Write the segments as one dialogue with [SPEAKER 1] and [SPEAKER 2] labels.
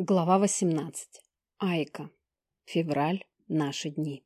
[SPEAKER 1] Глава 18. Айка. Февраль. Наши дни.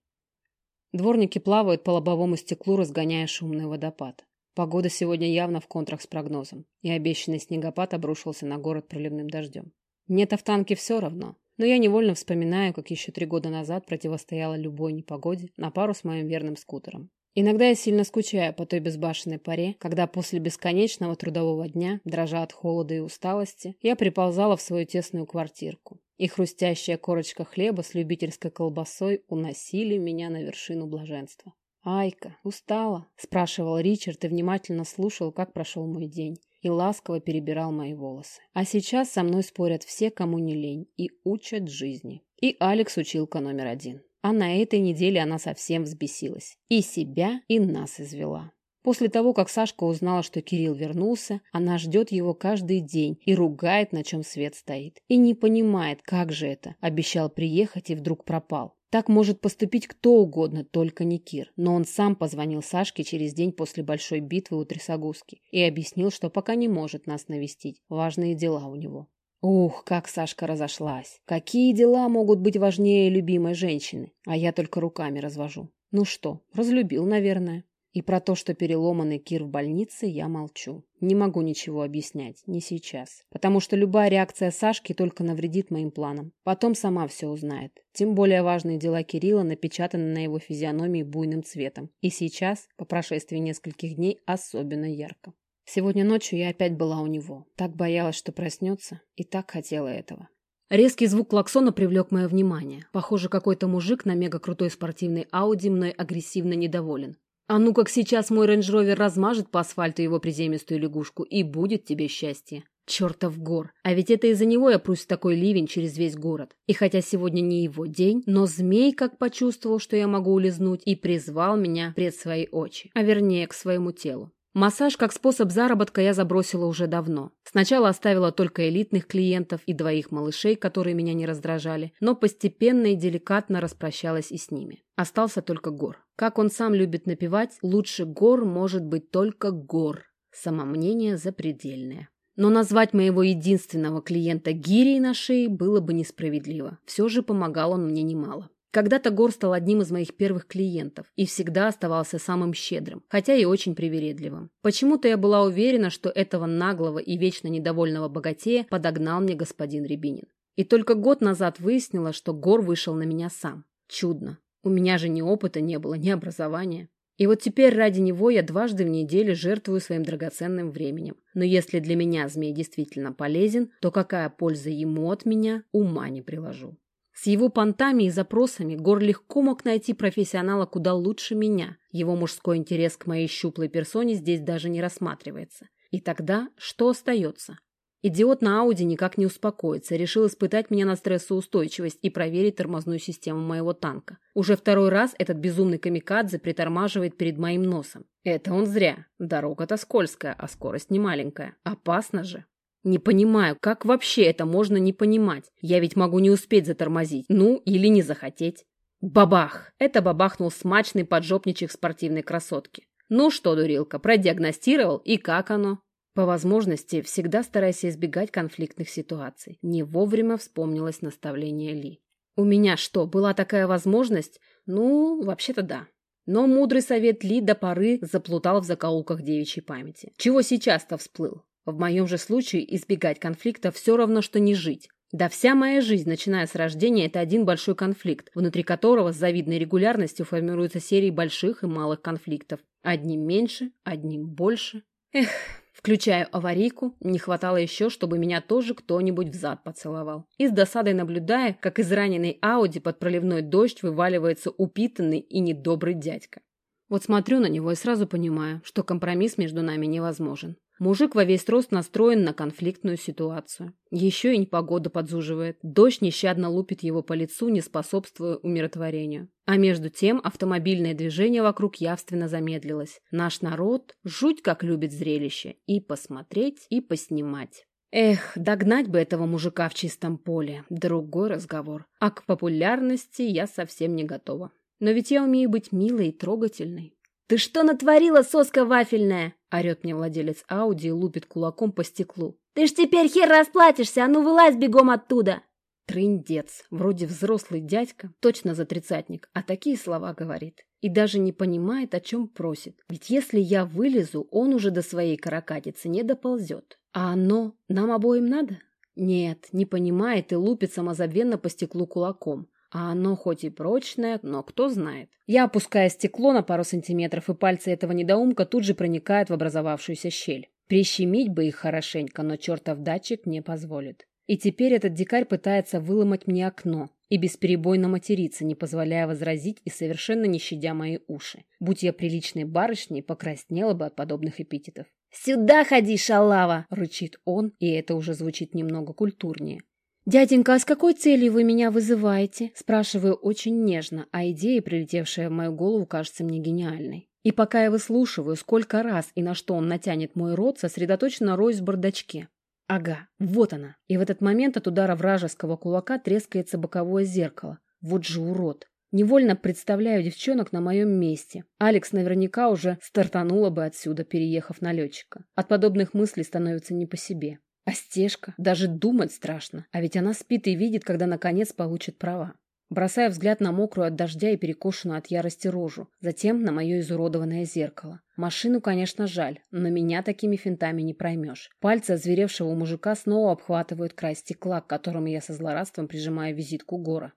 [SPEAKER 1] Дворники плавают по лобовому стеклу, разгоняя шумный водопад. Погода сегодня явно в контрах с прогнозом, и обещанный снегопад обрушился на город проливным дождем. Нет, а в танке все равно, но я невольно вспоминаю, как еще три года назад противостояла любой непогоде на пару с моим верным скутером. Иногда я сильно скучаю по той безбашенной паре, когда после бесконечного трудового дня, дрожа от холода и усталости, я приползала в свою тесную квартирку. И хрустящая корочка хлеба с любительской колбасой уносили меня на вершину блаженства. «Айка, устала?» – спрашивал Ричард и внимательно слушал, как прошел мой день, и ласково перебирал мои волосы. А сейчас со мной спорят все, кому не лень, и учат жизни. И Алекс училка номер один. А на этой неделе она совсем взбесилась. И себя, и нас извела. После того, как Сашка узнала, что Кирилл вернулся, она ждет его каждый день и ругает, на чем свет стоит. И не понимает, как же это. Обещал приехать и вдруг пропал. Так может поступить кто угодно, только не Кир. Но он сам позвонил Сашке через день после большой битвы у Трясогузки и объяснил, что пока не может нас навестить. Важные дела у него. Ух, как Сашка разошлась. Какие дела могут быть важнее любимой женщины? А я только руками развожу. Ну что, разлюбил, наверное. И про то, что переломанный Кир в больнице, я молчу. Не могу ничего объяснять, не сейчас. Потому что любая реакция Сашки только навредит моим планам. Потом сама все узнает. Тем более важные дела Кирилла напечатаны на его физиономии буйным цветом. И сейчас, по прошествии нескольких дней, особенно ярко. Сегодня ночью я опять была у него. Так боялась, что проснется, и так хотела этого. Резкий звук клаксона привлек мое внимание. Похоже, какой-то мужик на мега-крутой спортивной Ауди мной агрессивно недоволен. А ну как сейчас мой рейндж-ровер размажет по асфальту его приземистую лягушку, и будет тебе счастье. Чертов гор. А ведь это из-за него я прусь в такой ливень через весь город. И хотя сегодня не его день, но змей как почувствовал, что я могу улизнуть, и призвал меня пред свои очи, а вернее к своему телу. Массаж как способ заработка я забросила уже давно. Сначала оставила только элитных клиентов и двоих малышей, которые меня не раздражали, но постепенно и деликатно распрощалась и с ними. Остался только Гор. Как он сам любит напевать, лучше Гор может быть только Гор. Самомнение запредельное. Но назвать моего единственного клиента гирей на шее было бы несправедливо. Все же помогал он мне немало. Когда-то Гор стал одним из моих первых клиентов и всегда оставался самым щедрым, хотя и очень привередливым. Почему-то я была уверена, что этого наглого и вечно недовольного богатея подогнал мне господин Рябинин. И только год назад выяснила, что Гор вышел на меня сам. Чудно. У меня же ни опыта не было, ни образования. И вот теперь ради него я дважды в неделю жертвую своим драгоценным временем. Но если для меня змей действительно полезен, то какая польза ему от меня, ума не приложу. С его понтами и запросами Гор легко мог найти профессионала куда лучше меня. Его мужской интерес к моей щуплой персоне здесь даже не рассматривается. И тогда что остается? Идиот на Ауди никак не успокоится, решил испытать меня на стрессоустойчивость и проверить тормозную систему моего танка. Уже второй раз этот безумный камикадзе притормаживает перед моим носом. Это он зря. Дорога-то скользкая, а скорость не маленькая. Опасно же. Не понимаю, как вообще это можно не понимать? Я ведь могу не успеть затормозить. Ну, или не захотеть. Бабах! Это бабахнул смачный поджопничек спортивной красотки. Ну что, дурилка, продиагностировал, и как оно? По возможности, всегда старайся избегать конфликтных ситуаций. Не вовремя вспомнилось наставление Ли. У меня что, была такая возможность? Ну, вообще-то да. Но мудрый совет Ли до поры заплутал в закоулках девичьей памяти. Чего сейчас-то всплыл? В моем же случае избегать конфликта все равно, что не жить. Да вся моя жизнь, начиная с рождения, это один большой конфликт, внутри которого с завидной регулярностью формируются серии больших и малых конфликтов. Одним меньше, одним больше. Эх, включаю аварийку, не хватало еще, чтобы меня тоже кто-нибудь в зад поцеловал. И с досадой наблюдая, как из раненой Ауди под проливной дождь вываливается упитанный и недобрый дядька. Вот смотрю на него и сразу понимаю, что компромисс между нами невозможен. Мужик во весь рост настроен на конфликтную ситуацию. Еще и непогода подзуживает. Дождь нещадно лупит его по лицу, не способствуя умиротворению. А между тем автомобильное движение вокруг явственно замедлилось. Наш народ жуть как любит зрелище. И посмотреть, и поснимать. Эх, догнать бы этого мужика в чистом поле. Другой разговор. А к популярности я совсем не готова. Но ведь я умею быть милой и трогательной. «Ты что натворила, соска вафельная?» — орет мне владелец Ауди и лупит кулаком по стеклу. «Ты ж теперь хер расплатишься, а ну вылазь бегом оттуда!» трындец, вроде взрослый дядька, точно за тридцатник, а такие слова говорит. И даже не понимает, о чем просит. Ведь если я вылезу, он уже до своей каракатицы не доползет. А оно нам обоим надо? Нет, не понимает и лупит самозабвенно по стеклу кулаком. А оно хоть и прочное, но кто знает. Я опускаю стекло на пару сантиметров, и пальцы этого недоумка тут же проникают в образовавшуюся щель. Прищемить бы их хорошенько, но чертов датчик не позволит. И теперь этот дикарь пытается выломать мне окно и бесперебойно материться, не позволяя возразить и совершенно не щадя мои уши. Будь я приличной барышней, покраснела бы от подобных эпитетов. «Сюда ходи, шалава!» — рычит он, и это уже звучит немного культурнее. «Дяденька, а с какой целью вы меня вызываете?» Спрашиваю очень нежно, а идея, прилетевшая в мою голову, кажется мне гениальной. И пока я выслушиваю, сколько раз и на что он натянет мой рот, сосредоточенно роюсь в бардачке. Ага, вот она. И в этот момент от удара вражеского кулака трескается боковое зеркало. Вот же урод. Невольно представляю девчонок на моем месте. Алекс наверняка уже стартанула бы отсюда, переехав на летчика. От подобных мыслей становится не по себе. А стежка? Даже думать страшно. А ведь она спит и видит, когда наконец получит права. Бросаю взгляд на мокрую от дождя и перекошенную от ярости рожу, затем на мое изуродованное зеркало. Машину, конечно, жаль, но меня такими финтами не проймешь. Пальцы озверевшего мужика снова обхватывают край стекла, к которому я со злорадством прижимаю визитку Гора.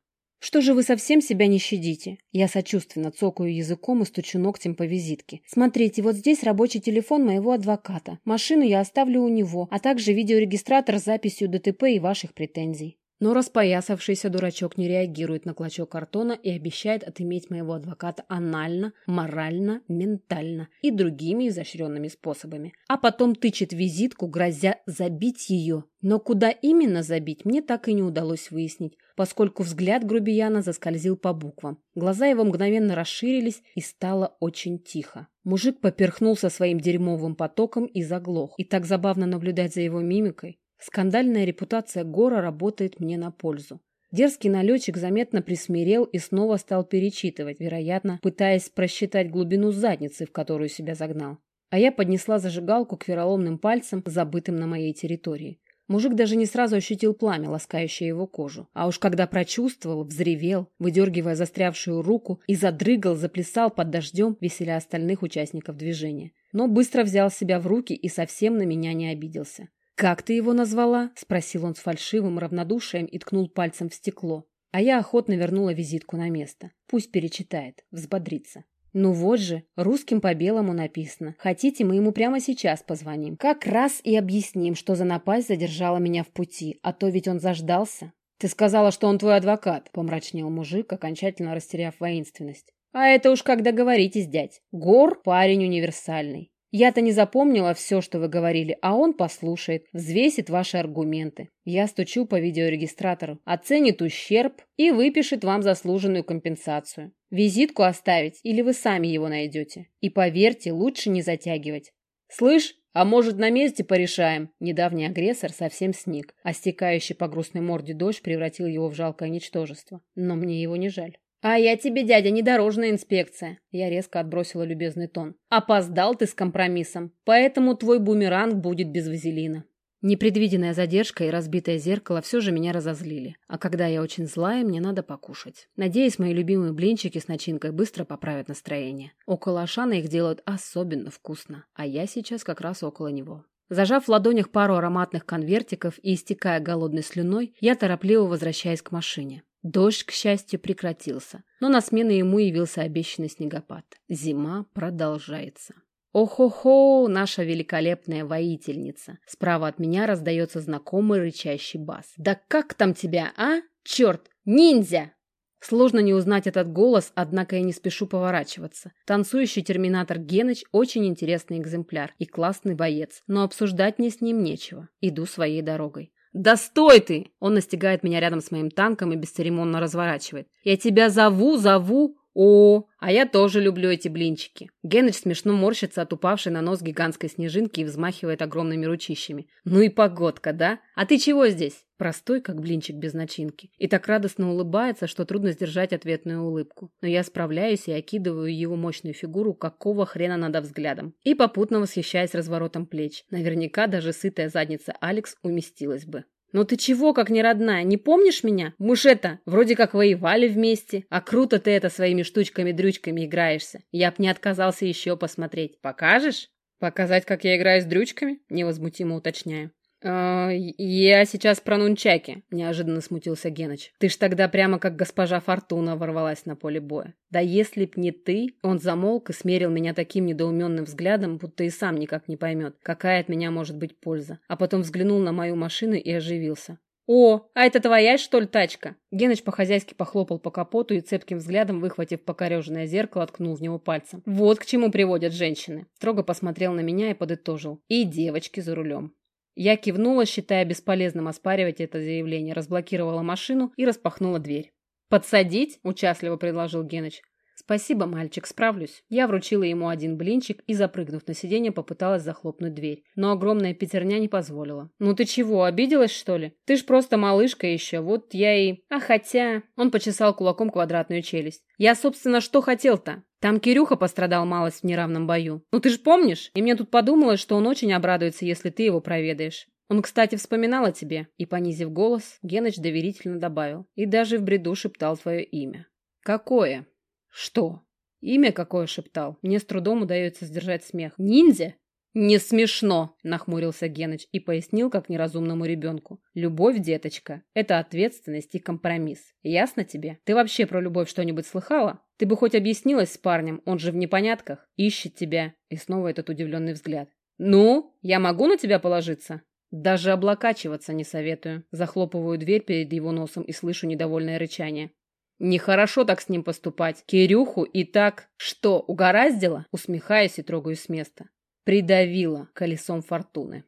[SPEAKER 1] «Что же вы совсем себя не щадите?» Я сочувственно цокаю языком и стучу ногтем по визитке. «Смотрите, вот здесь рабочий телефон моего адвоката. Машину я оставлю у него, а также видеорегистратор с записью ДТП и ваших претензий». Но распоясавшийся дурачок не реагирует на клочок картона и обещает отыметь моего адвоката анально, морально, ментально и другими изощренными способами. А потом тычет визитку, грозя забить ее. Но куда именно забить, мне так и не удалось выяснить, поскольку взгляд грубияна заскользил по буквам. Глаза его мгновенно расширились и стало очень тихо. Мужик поперхнулся своим дерьмовым потоком и заглох. И так забавно наблюдать за его мимикой. Скандальная репутация Гора работает мне на пользу. Дерзкий налетчик заметно присмирел и снова стал перечитывать, вероятно, пытаясь просчитать глубину задницы, в которую себя загнал. А я поднесла зажигалку к вероломным пальцам, забытым на моей территории. Мужик даже не сразу ощутил пламя, ласкающее его кожу. А уж когда прочувствовал, взревел, выдергивая застрявшую руку, и задрыгал, заплясал под дождем, веселя остальных участников движения. Но быстро взял себя в руки и совсем на меня не обиделся. «Как ты его назвала?» – спросил он с фальшивым равнодушием и ткнул пальцем в стекло. А я охотно вернула визитку на место. Пусть перечитает, взбодрится. Ну вот же, русским по белому написано. Хотите, мы ему прямо сейчас позвоним. Как раз и объясним, что за напасть задержала меня в пути, а то ведь он заждался. Ты сказала, что он твой адвокат, помрачнел мужик, окончательно растеряв воинственность. А это уж как договоритесь, дядь. Гор парень универсальный. Я-то не запомнила все, что вы говорили, а он послушает, взвесит ваши аргументы. Я стучу по видеорегистратору, оценит ущерб и выпишет вам заслуженную компенсацию. Визитку оставить или вы сами его найдете. И поверьте, лучше не затягивать. Слышь, а может на месте порешаем? Недавний агрессор совсем сник, а стекающий по грустной морде дождь превратил его в жалкое ничтожество. Но мне его не жаль. «А я тебе, дядя, не дорожная инспекция!» Я резко отбросила любезный тон. «Опоздал ты с компромиссом, поэтому твой бумеранг будет без вазелина». Непредвиденная задержка и разбитое зеркало все же меня разозлили. А когда я очень злая, мне надо покушать. Надеюсь, мои любимые блинчики с начинкой быстро поправят настроение. Около Ашана их делают особенно вкусно, а я сейчас как раз около него. Зажав в ладонях пару ароматных конвертиков и истекая голодной слюной, я торопливо возвращаюсь к машине. Дождь, к счастью, прекратился, но на смену ему явился обещанный снегопад. Зима продолжается. «О-хо-хо, наша великолепная воительница!» Справа от меня раздается знакомый рычащий бас. «Да как там тебя, а? Черт! Ниндзя!» Сложно не узнать этот голос, однако я не спешу поворачиваться. Танцующий терминатор Геныч очень интересный экземпляр и классный боец, но обсуждать мне с ним нечего. Иду своей дорогой. «Да стой ты!» Он настигает меня рядом с моим танком и бесцеремонно разворачивает. «Я тебя зову, зову! О, а я тоже люблю эти блинчики!» Геныч смешно морщится от упавшей на нос гигантской снежинки и взмахивает огромными ручищами. «Ну и погодка, да? А ты чего здесь?» Простой, как блинчик без начинки. И так радостно улыбается, что трудно сдержать ответную улыбку. Но я справляюсь и окидываю его мощную фигуру, какого хрена надо взглядом. И попутно восхищаясь разворотом плеч. Наверняка даже сытая задница Алекс уместилась бы. «Ну ты чего, как не родная, не помнишь меня? Мы ж это, вроде как воевали вместе, а круто ты это своими штучками-дрючками играешься. Я б не отказался еще посмотреть. Покажешь?» «Показать, как я играю с дрючками?» — невозмутимо уточняю. «Э, «Я сейчас про нунчаки», — неожиданно смутился Геныч. «Ты ж тогда прямо как госпожа Фортуна ворвалась на поле боя. Да если б не ты...» Он замолк и смерил меня таким недоуменным взглядом, будто и сам никак не поймет, какая от меня может быть польза. А потом взглянул на мою машину и оживился. «О, а это твоя, что ли, тачка?» Геныч по-хозяйски похлопал по капоту и цепким взглядом, выхватив покореженное зеркало, ткнул в него пальцем. «Вот к чему приводят женщины!» Строго посмотрел на меня и подытожил. «И девочки за рулем». Я кивнула, считая бесполезным оспаривать это заявление, разблокировала машину и распахнула дверь. «Подсадить?» – участливо предложил Геныч. «Спасибо, мальчик, справлюсь». Я вручила ему один блинчик и, запрыгнув на сиденье, попыталась захлопнуть дверь. Но огромная пятерня не позволила. «Ну ты чего, обиделась, что ли? Ты ж просто малышка еще, вот я и...» «А хотя...» Он почесал кулаком квадратную челюсть. «Я, собственно, что хотел-то? Там Кирюха пострадал малость в неравном бою. Ну ты ж помнишь? И мне тут подумалось, что он очень обрадуется, если ты его проведаешь. Он, кстати, вспоминал о тебе. И, понизив голос, Геныч доверительно добавил. И даже в бреду шептал твое имя. Какое? Что? Имя какое шептал? Мне с трудом удается сдержать смех. Ниндзя? Не смешно, нахмурился Геныч и пояснил, как неразумному ребенку. Любовь, деточка, это ответственность и компромисс. Ясно тебе? Ты вообще про любовь что-нибудь слыхала? Ты бы хоть объяснилась с парнем, он же в непонятках, ищет тебя. И снова этот удивленный взгляд. Ну, я могу на тебя положиться? Даже облокачиваться не советую. Захлопываю дверь перед его носом и слышу недовольное рычание. Нехорошо так с ним поступать. Кирюху и так... Что, угораздило? Усмехаюсь и трогаю с места. Придавила колесом фортуны.